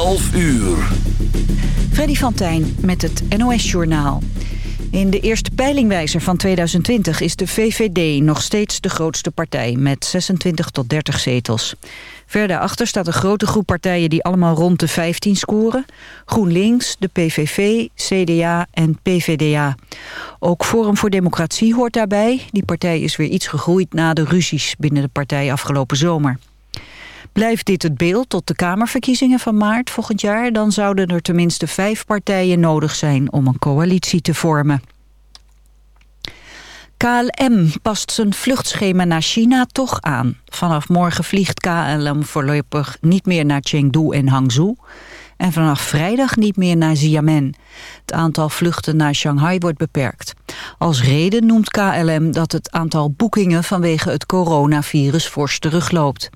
11 uur. Freddy van Tijn met het NOS-journaal. In de eerste peilingwijzer van 2020 is de VVD nog steeds de grootste partij... met 26 tot 30 zetels. Verder achter staat een grote groep partijen die allemaal rond de 15 scoren. GroenLinks, de PVV, CDA en PVDA. Ook Forum voor Democratie hoort daarbij. Die partij is weer iets gegroeid na de ruzies binnen de partij afgelopen zomer. Blijft dit het beeld tot de Kamerverkiezingen van maart volgend jaar... dan zouden er tenminste vijf partijen nodig zijn om een coalitie te vormen. KLM past zijn vluchtschema naar China toch aan. Vanaf morgen vliegt KLM voorlopig niet meer naar Chengdu en Hangzhou... en vanaf vrijdag niet meer naar Xiamen. Het aantal vluchten naar Shanghai wordt beperkt. Als reden noemt KLM dat het aantal boekingen vanwege het coronavirus fors terugloopt.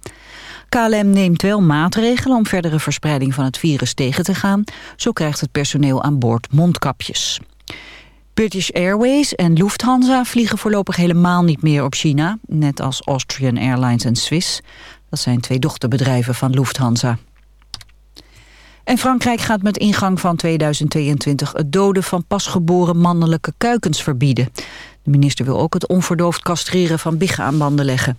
KLM neemt wel maatregelen om verdere verspreiding van het virus tegen te gaan. Zo krijgt het personeel aan boord mondkapjes. British Airways en Lufthansa vliegen voorlopig helemaal niet meer op China. Net als Austrian Airlines en Swiss. Dat zijn twee dochterbedrijven van Lufthansa. En Frankrijk gaat met ingang van 2022 het doden van pasgeboren mannelijke kuikens verbieden. De minister wil ook het onverdoofd castreren van biggen aan banden leggen.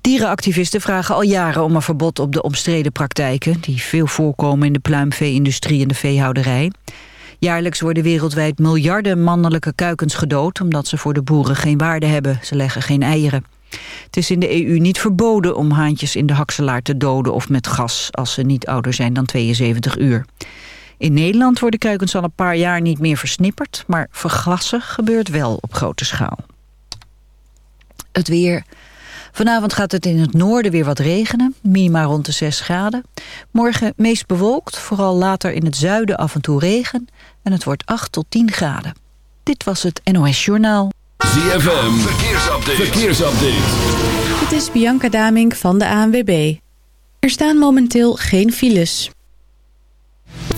Dierenactivisten vragen al jaren om een verbod op de omstreden praktijken... die veel voorkomen in de pluimvee-industrie en de veehouderij. Jaarlijks worden wereldwijd miljarden mannelijke kuikens gedood... omdat ze voor de boeren geen waarde hebben. Ze leggen geen eieren. Het is in de EU niet verboden om haantjes in de hakselaar te doden of met gas... als ze niet ouder zijn dan 72 uur. In Nederland worden kuikens al een paar jaar niet meer versnipperd... maar vergassen gebeurt wel op grote schaal. Het weer... Vanavond gaat het in het noorden weer wat regenen, minima rond de 6 graden. Morgen meest bewolkt, vooral later in het zuiden af en toe regen. En het wordt 8 tot 10 graden. Dit was het NOS Journaal. ZFM, verkeersupdate. verkeersupdate. Dit is Bianca Damink van de ANWB. Er staan momenteel geen files.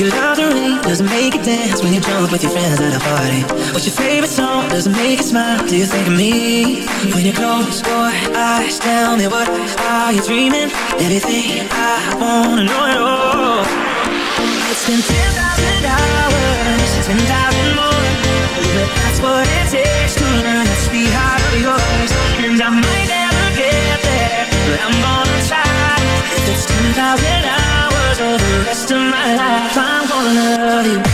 you love the rain? Does it make dance when you with your friends at a party? What's your favorite song? Does it make you smile? Do you think of me? When you close your eyes, tell me what are you dreaming? Everything I wanna know. It's been 10,000 hours, life I'm gonna love you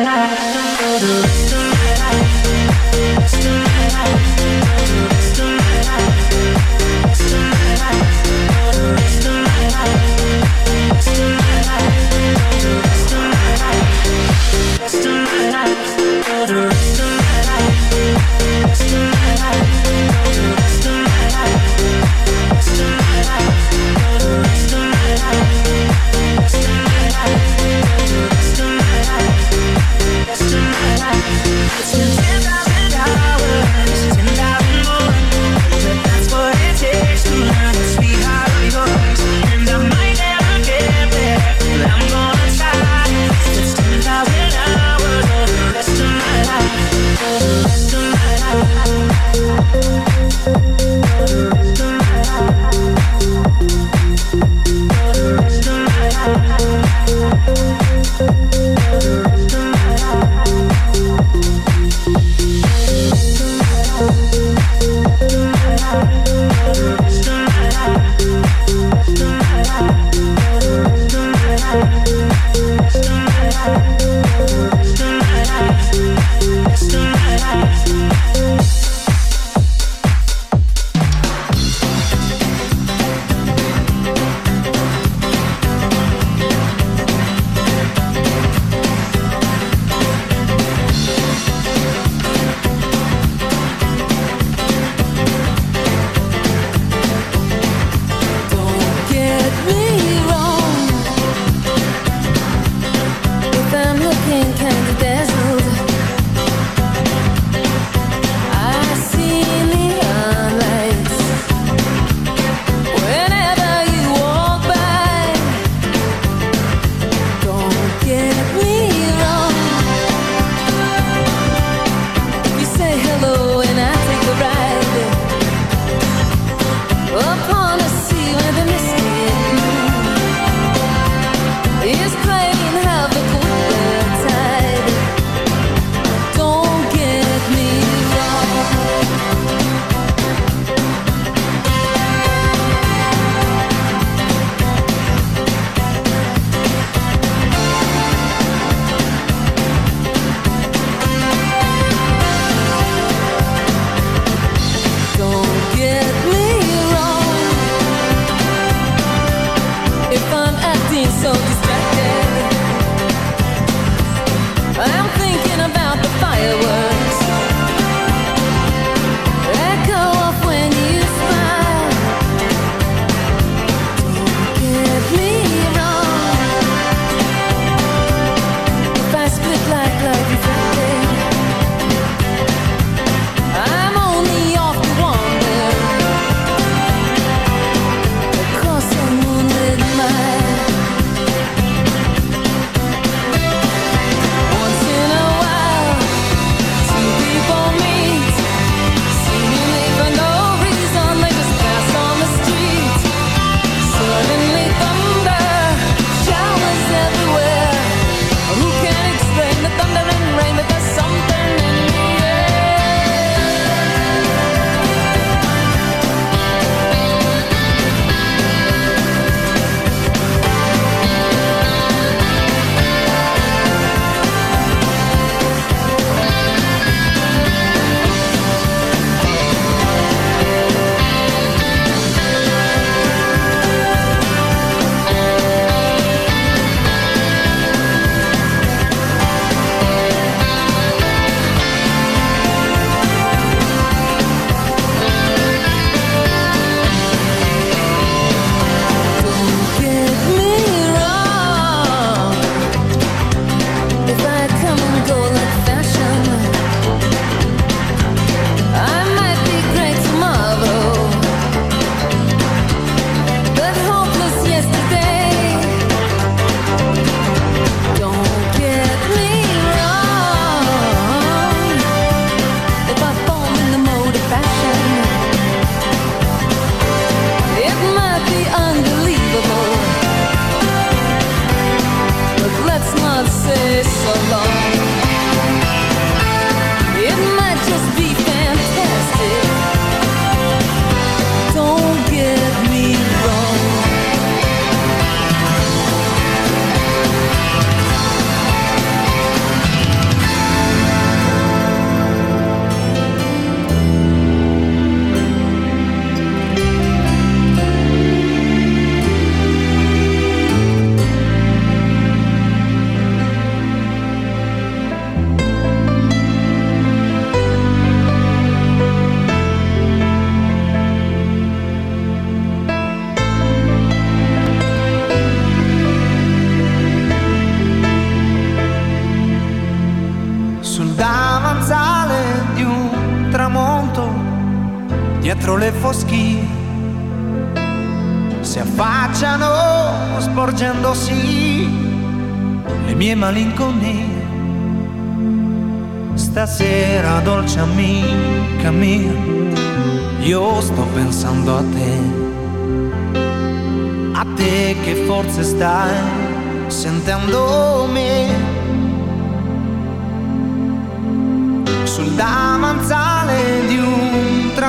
la, la.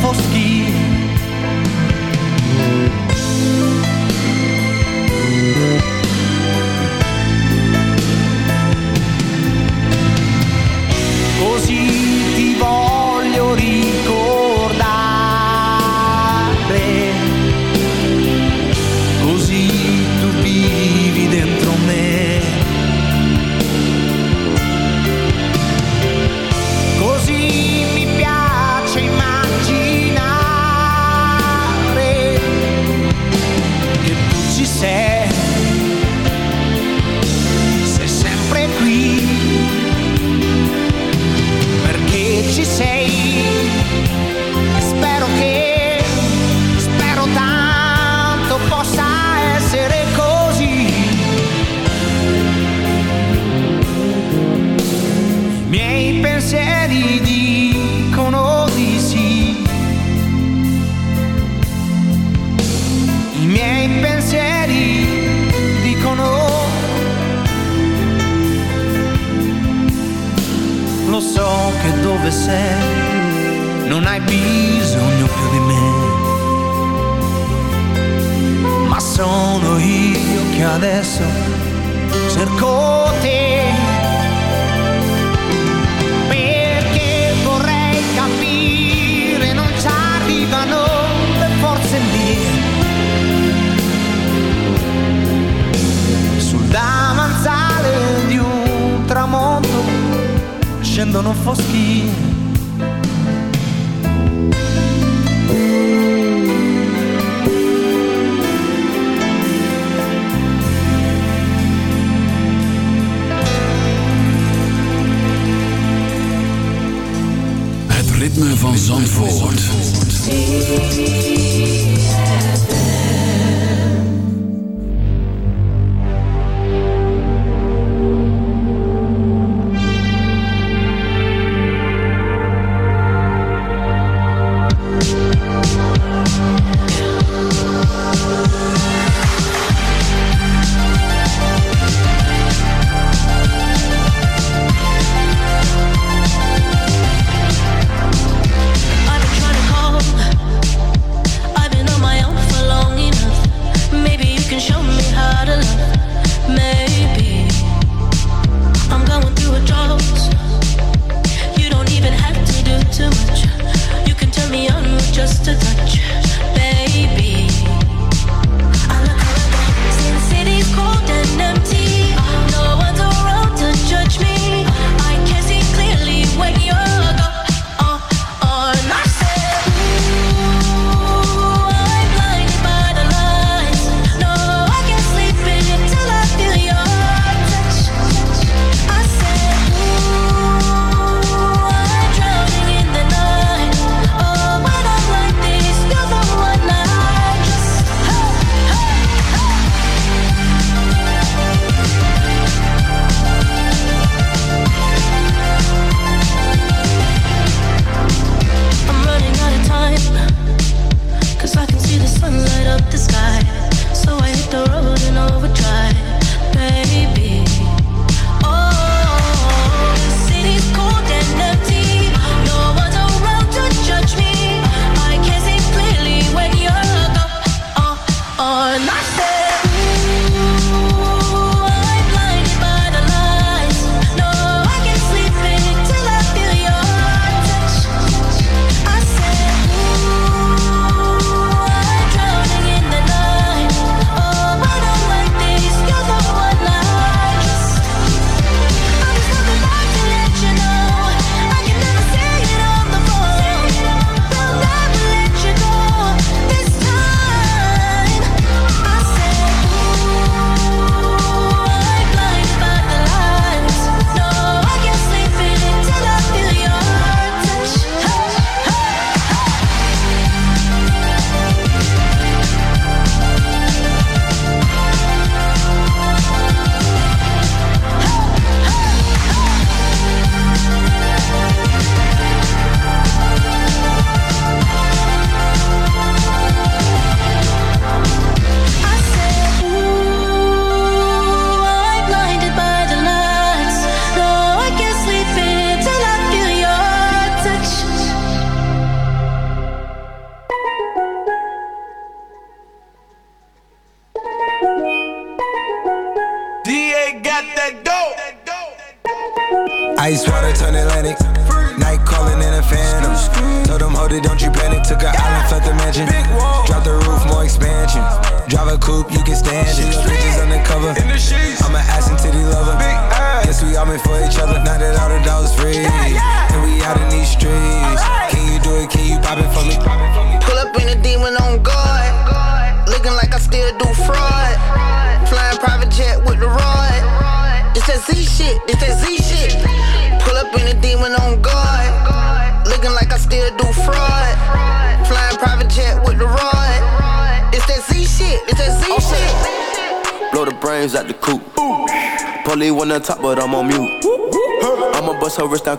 fosca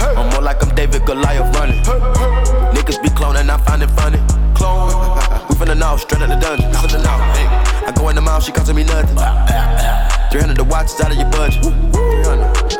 I'm more like I'm David Goliath running. Niggas be cloning, I find it funny. Clone. We finna know, straight out the dungeon. Finna know. Hey. I go in the mouth, she costing me nothing. 300 the watch is out of your budget. 300.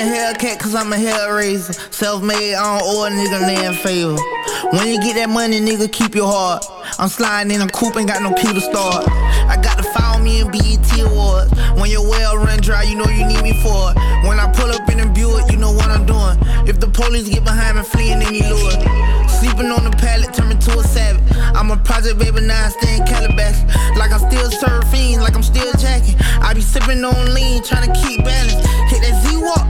In a Hellcat, cause I'm a hellraiser. Self made, I don't owe a nigga land favor. When you get that money, nigga, keep your heart. I'm sliding in a coupe, ain't got no key to start. I got to follow me in BET Awards. When your well run dry, you know you need me for it. When I pull up in a Buick, you know what I'm doing. If the police get behind me, fleeing any lure. Sleeping on the pallet, turn me to a savage. I'm a project baby, now I stay in Calabash. Like I'm still surfing, like I'm still jacking. I be sipping on lean, trying to keep balance. Hit that Z-Walk,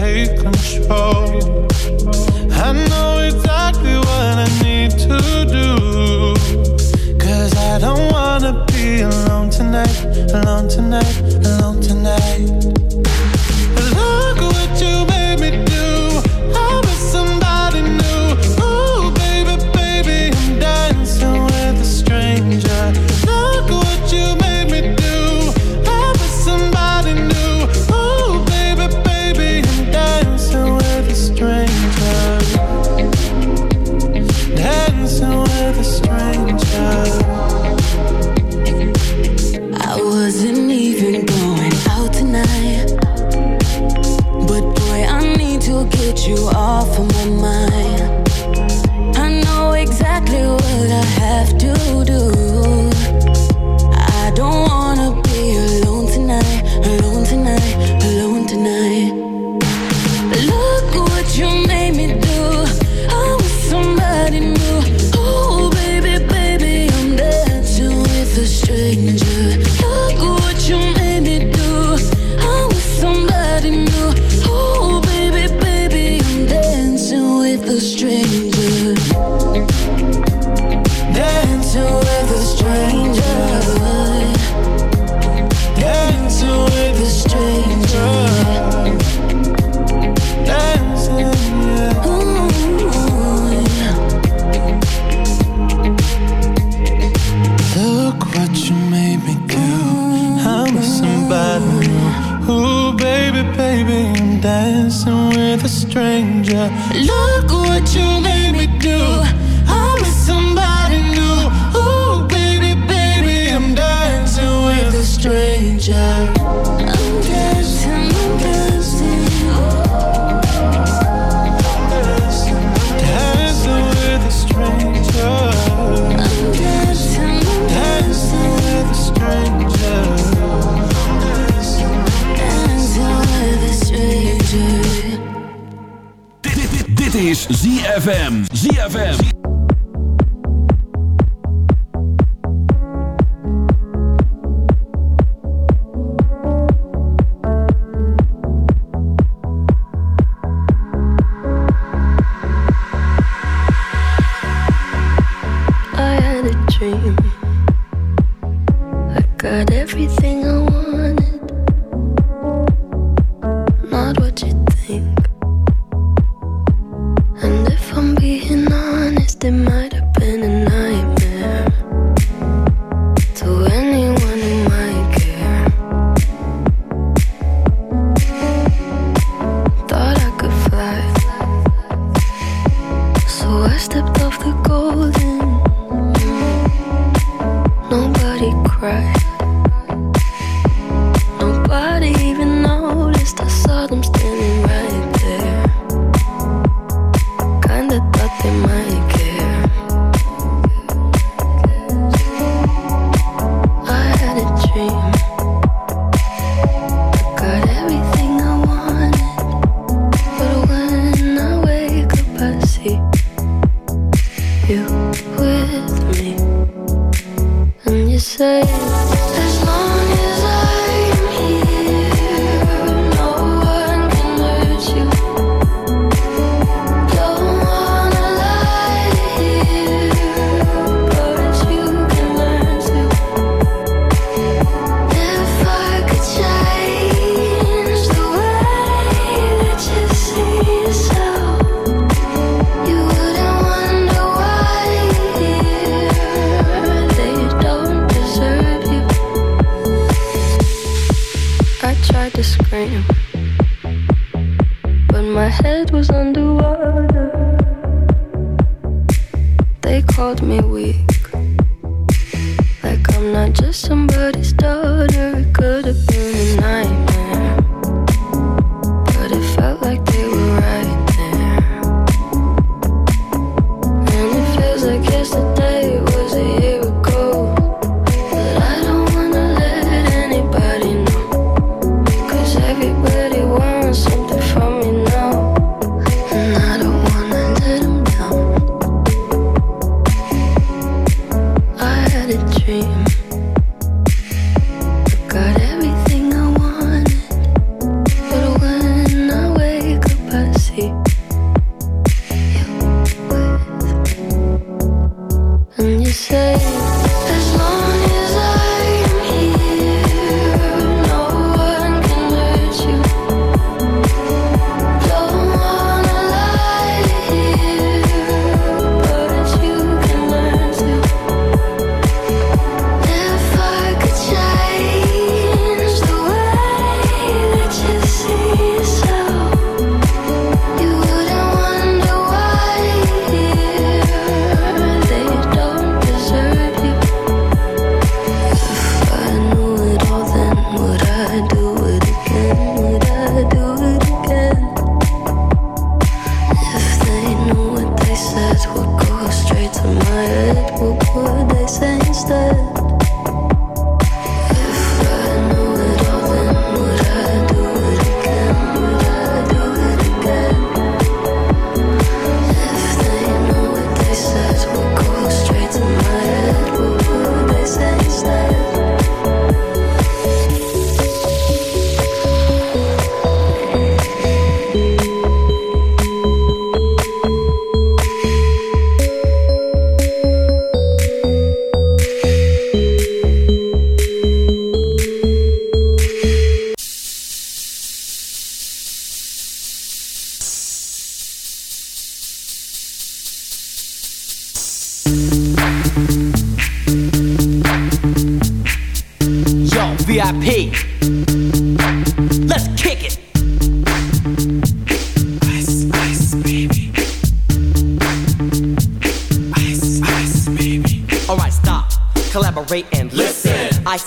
Take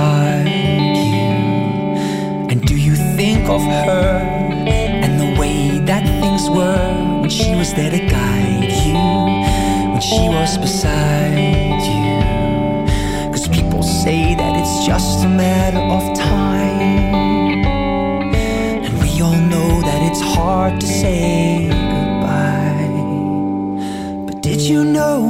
beside you? And do you think of her and the way that things were when she was there to guide you? When she was beside you? Cause people say that it's just a matter of time. And we all know that it's hard to say goodbye. But did you know?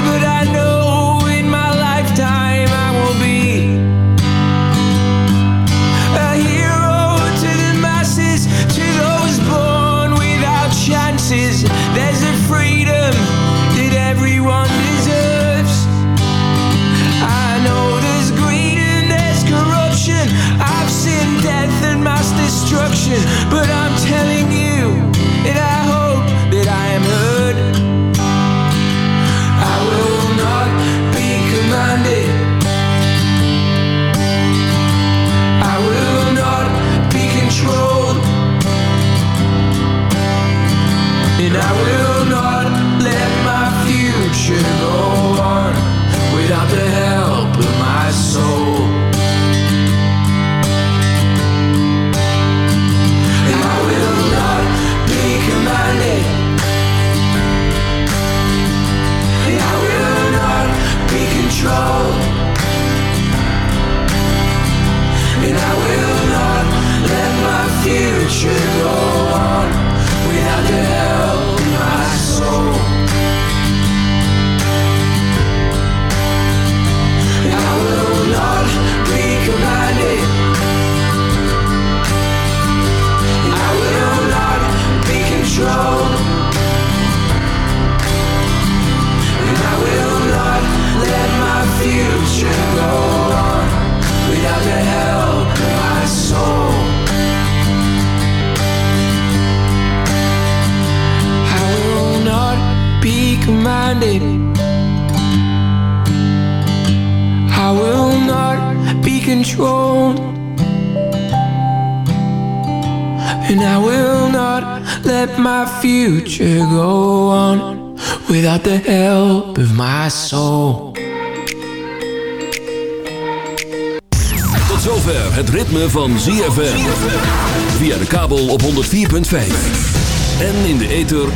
destruction, but I'm telling you,